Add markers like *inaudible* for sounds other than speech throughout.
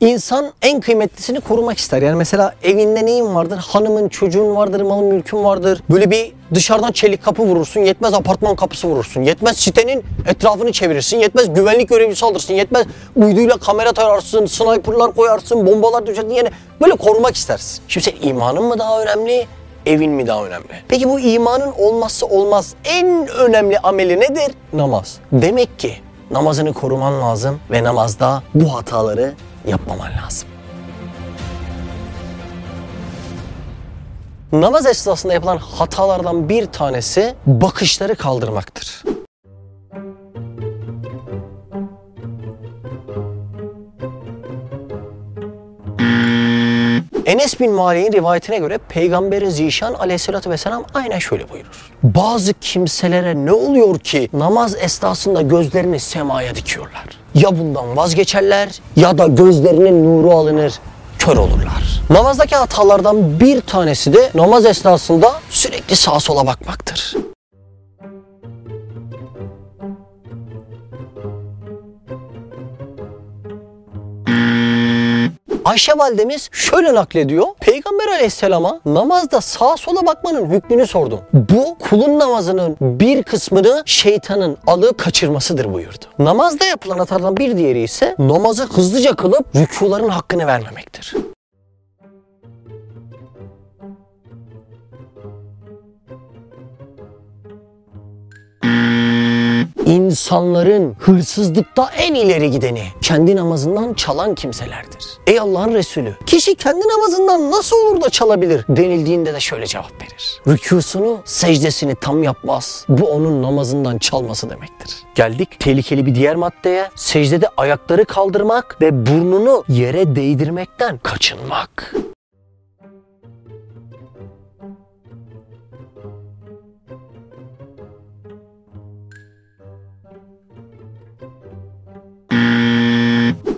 İnsan en kıymetlisini korumak ister. Yani mesela evinde neyin vardır? Hanımın, çocuğun vardır, malın, mülkün vardır. Böyle bir dışarıdan çelik kapı vurursun. Yetmez apartman kapısı vurursun. Yetmez sitenin etrafını çevirirsin. Yetmez güvenlik görevlisi alırsın. Yetmez uyduyla kamera tararsın, sniperlar koyarsın, bombalar düşersin. Yani böyle korumak istersin. Şimdi sen imanın mı daha önemli? Evin mi daha önemli? Peki bu imanın olmazsa olmaz en önemli ameli nedir? Namaz. Demek ki namazını koruman lazım ve namazda bu hataları yapmaman lazım. Namaz esnasında yapılan hatalardan bir tanesi bakışları kaldırmaktır. Enes bin Malik'in rivayetine göre Peygamberi Zişan aleyhissalatü vesselam aynen şöyle buyurur. Bazı kimselere ne oluyor ki namaz esnasında gözlerini semaya dikiyorlar. Ya bundan vazgeçerler ya da gözlerinin nuru alınır, kör olurlar. Namazdaki hatalardan bir tanesi de namaz esnasında sürekli sağa sola bakmaktır. Ayşe validemiz şöyle naklediyor. Peygamber aleyhisselama namazda sağa sola bakmanın hükmünü sordum. Bu kulun namazının bir kısmını şeytanın alıp kaçırmasıdır buyurdu. Namazda yapılan hatalardan bir diğeri ise namazı hızlıca kılıp rükuların hakkını vermemektir. İnsanların hırsızlıkta en ileri gideni kendi namazından çalan kimselerdir. Ey Allah'ın Resulü kişi kendi namazından nasıl olur da çalabilir denildiğinde de şöyle cevap verir. Rükusunu secdesini tam yapmaz. Bu onun namazından çalması demektir. Geldik tehlikeli bir diğer maddeye. Secdede ayakları kaldırmak ve burnunu yere değdirmekten kaçınmak.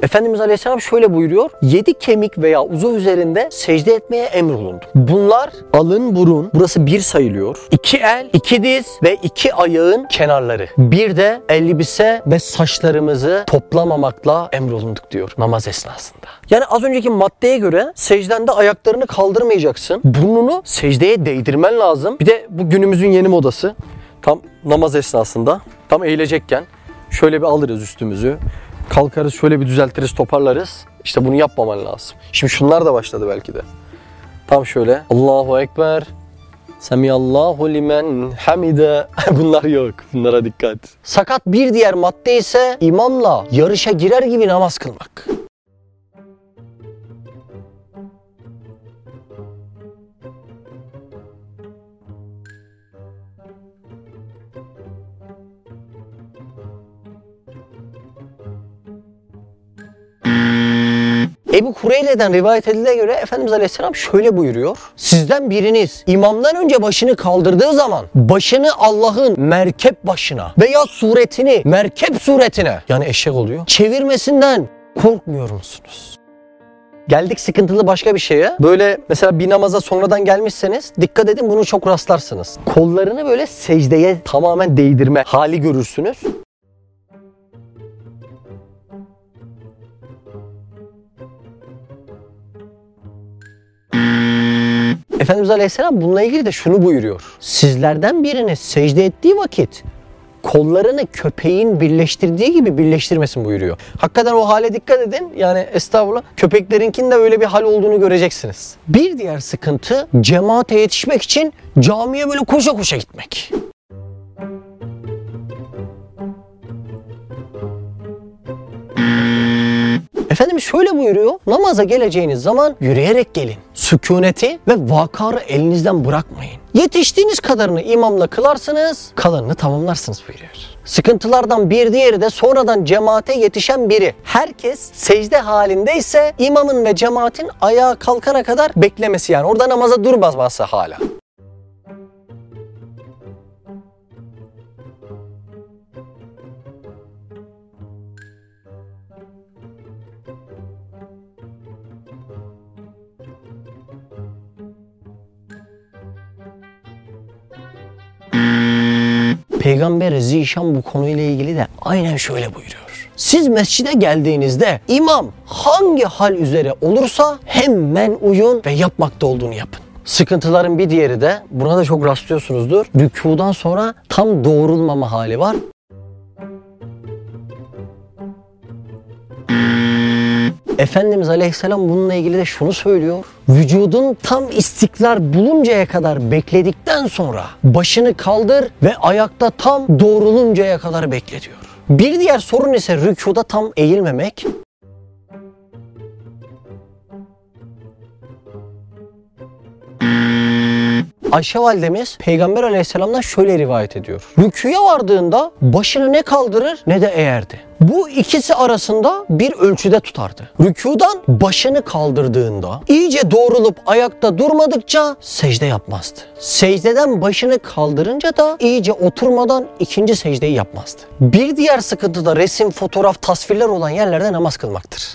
Efendimiz Aleyhisselam şöyle buyuruyor. Yedi kemik veya uzuv üzerinde secde etmeye emrolundu. Bunlar alın burun, burası bir sayılıyor. İki el, iki diz ve iki ayağın kenarları. Bir de elbise ve saçlarımızı toplamamakla emrolunduk diyor namaz esnasında. Yani az önceki maddeye göre secdende ayaklarını kaldırmayacaksın. Burnunu secdeye değdirmen lazım. Bir de bu günümüzün yeni modası. Tam namaz esnasında, tam eğilecekken şöyle bir alırız üstümüzü kalkarız şöyle bir düzeltiriz toparlarız. İşte bunu yapmaman lazım. Şimdi şunlar da başladı belki de. Tam şöyle Allahu Ekber Semiyallahu limen hamide. *laughs* Bunlar yok. Bunlara dikkat. Sakat bir diğer madde ise imamla yarışa girer gibi namaz kılmak. Ebu Kureyre'den rivayet edildiğine göre Efendimiz Aleyhisselam şöyle buyuruyor. Sizden biriniz imamdan önce başını kaldırdığı zaman başını Allah'ın merkep başına veya suretini merkep suretine yani eşek oluyor çevirmesinden korkmuyor musunuz? Geldik sıkıntılı başka bir şeye. Böyle mesela bir namaza sonradan gelmişseniz dikkat edin bunu çok rastlarsınız. Kollarını böyle secdeye tamamen değdirme hali görürsünüz. Efendimiz Aleyhisselam bununla ilgili de şunu buyuruyor. Sizlerden biriniz secde ettiği vakit kollarını köpeğin birleştirdiği gibi birleştirmesin buyuruyor. Hakikaten o hale dikkat edin. Yani estağfurullah köpeklerinkinin de öyle bir hal olduğunu göreceksiniz. Bir diğer sıkıntı cemaate yetişmek için camiye böyle koşa koşa gitmek. Efendimiz şöyle buyuruyor. Namaza geleceğiniz zaman yürüyerek gelin. Sükuneti ve vakarı elinizden bırakmayın. Yetiştiğiniz kadarını imamla kılarsınız, kalanını tamamlarsınız buyuruyor. Sıkıntılardan bir diğeri de sonradan cemaate yetişen biri. Herkes secde halindeyse imamın ve cemaatin ayağa kalkana kadar beklemesi yani. Orada namaza durmazması hala. Peygamber Zişan bu konuyla ilgili de aynen şöyle buyuruyor. Siz mescide geldiğinizde imam hangi hal üzere olursa hemen uyun ve yapmakta olduğunu yapın. Sıkıntıların bir diğeri de buna da çok rastlıyorsunuzdur. Rükudan sonra tam doğrulmama hali var. Efendimiz Aleyhisselam bununla ilgili de şunu söylüyor. Vücudun tam istikrar buluncaya kadar bekledikten sonra başını kaldır ve ayakta tam doğruluncaya kadar bekle diyor. Bir diğer sorun ise rükuda tam eğilmemek. Ayşe validemiz Peygamber aleyhisselamdan şöyle rivayet ediyor. Rüküye vardığında başını ne kaldırır ne de eğerdi. Bu ikisi arasında bir ölçüde tutardı. Rükudan başını kaldırdığında iyice doğrulup ayakta durmadıkça secde yapmazdı. Secdeden başını kaldırınca da iyice oturmadan ikinci secdeyi yapmazdı. Bir diğer sıkıntı da resim, fotoğraf, tasvirler olan yerlerde namaz kılmaktır.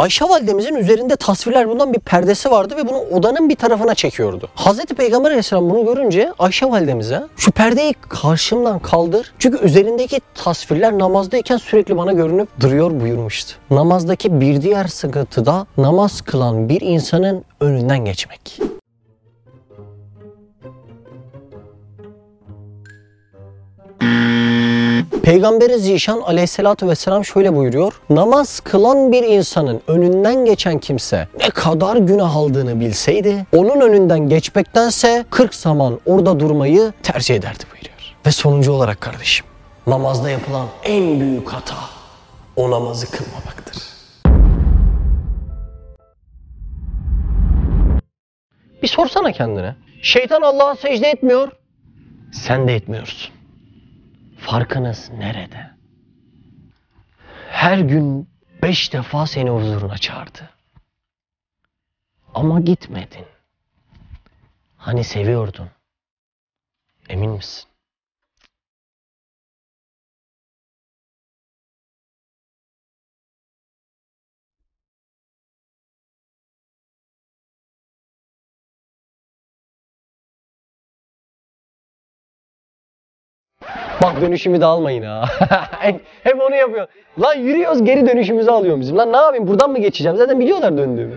Ayşe validemizin üzerinde tasvirler bundan bir perdesi vardı ve bunu odanın bir tarafına çekiyordu. Hazreti Peygamber aleyhisselam bunu görünce Ayşe validemize şu perdeyi karşımdan kaldır. Çünkü üzerindeki tasvirler namazdayken sürekli bana görünüp duruyor buyurmuştu. Namazdaki bir diğer sıkıntı da namaz kılan bir insanın önünden geçmek. Peygamberi Zişan aleyhissalatü vesselam şöyle buyuruyor. Namaz kılan bir insanın önünden geçen kimse ne kadar günah aldığını bilseydi onun önünden geçmektense 40 zaman orada durmayı tercih ederdi buyuruyor. Ve sonuncu olarak kardeşim namazda yapılan en büyük hata o namazı kılmamaktır. Bir sorsana kendine. Şeytan Allah'a secde etmiyor. Sen de etmiyorsun. Farkınız nerede? Her gün beş defa seni huzuruna çağırdı. Ama gitmedin. Hani seviyordun. Emin misin? Bak dönüşümü de almayın ha. *laughs* hep, onu yapıyor. Lan yürüyoruz geri dönüşümüzü alıyor bizim. Lan ne yapayım buradan mı geçeceğim? Zaten biliyorlar döndüğümü.